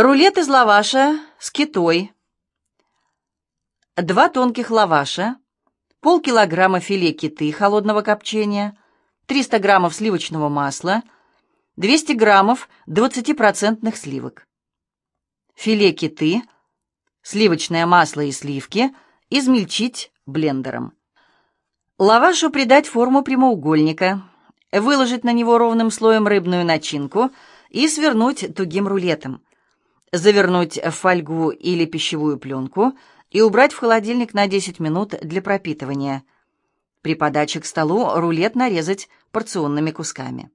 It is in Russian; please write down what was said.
Рулет из лаваша с китой. Два тонких лаваша, полкилограмма филе киты холодного копчения, 300 граммов сливочного масла, 200 граммов 20% сливок. Филе киты, сливочное масло и сливки измельчить блендером. Лавашу придать форму прямоугольника, выложить на него ровным слоем рыбную начинку и свернуть тугим рулетом. Завернуть в фольгу или пищевую пленку и убрать в холодильник на 10 минут для пропитывания. При подаче к столу рулет нарезать порционными кусками.